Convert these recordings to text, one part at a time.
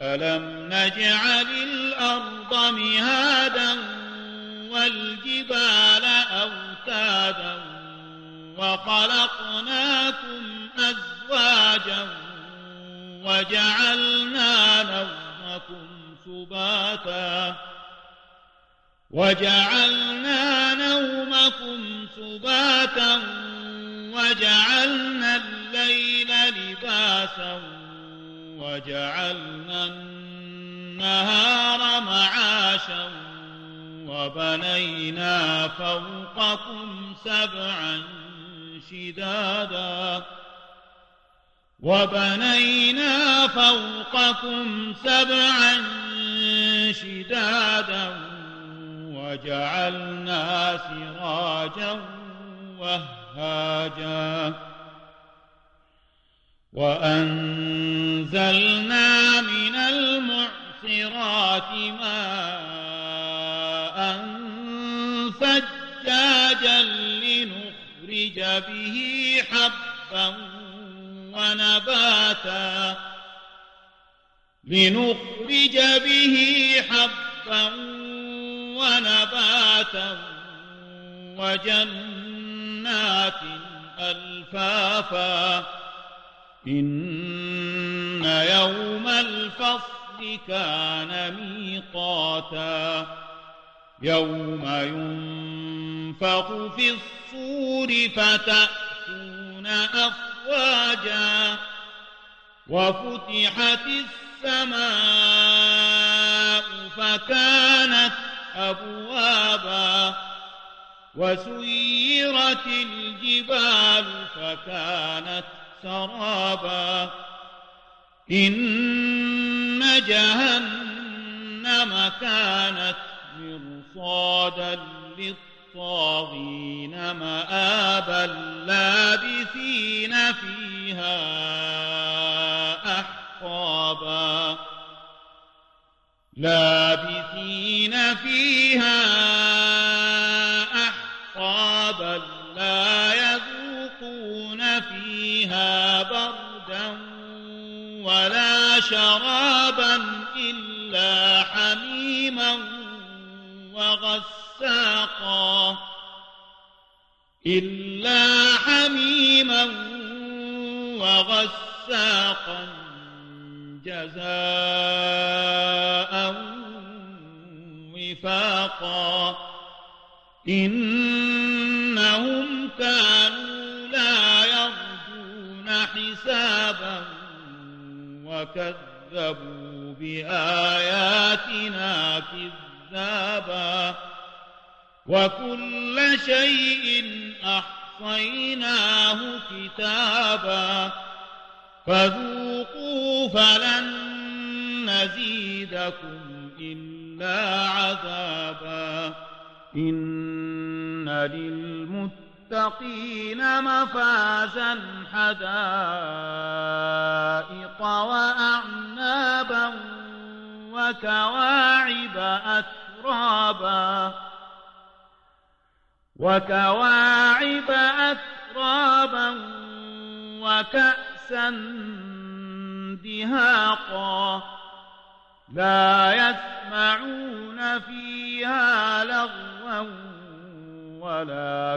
ألم نجعل الأرض مهادا والجبال أوتادا وخلقناكم أزواجا وجعلنا نومكم سباتا وجعلنا نومكم سباتا وجعلنا الليل لباسا وجعلنا النهار معاشا وبنينا فوقكم سبعا شدادا وبنينا فوقكم سبعا شدادا وجعلنا سراجا وهاجا وأنزلنا من المعصرات ماء ثجاجا لنخرج به حبا ونباتا. لنخرج به حبا ونباتا وجنات ألفافا. يوم الفصل كان ميقاتا يوم ينفخ في الصور فتأتون أفواجا وفتحت السماء فكانت أبوابا وسيرت الجبال فكانت سرابا إن جهنم كانت مرصادا للطاغين مآبا لابثين فيها أحقابا لابثين فيها أحقابا لا يذوقون فيها بردا ولا شرابا إلا حميما وغساقا إلا حميما وغساقا جزاء وفاقا إنهم كانوا وكذبوا بآياتنا كذابا وكل شيء أحصيناه كتابا فذوقوا فلن نزيدكم إلا عذابا إن للمتقين مفازا حدائق وأعنابا وكواعب أترابا وكواعب أترابا وكأسا دهاقا لا يسمعون فيها لغوا ولا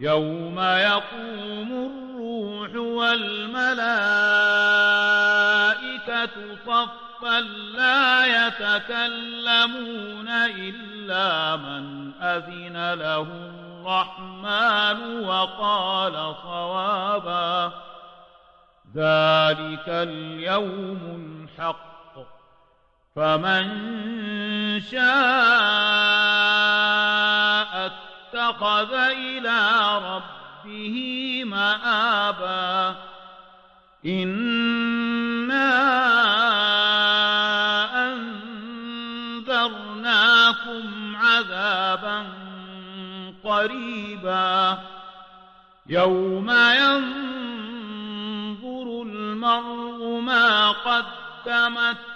يوم يقوم الروح والملائكة صفا لا يتكلمون إلا من أذن له الرحمن وقال صوابا ذلك اليوم الحق فمن شاء اتخذ إلى ربه مآبا. إنا أنذرناكم عذابا قريبا. يوم ينظر المرء ما قدمت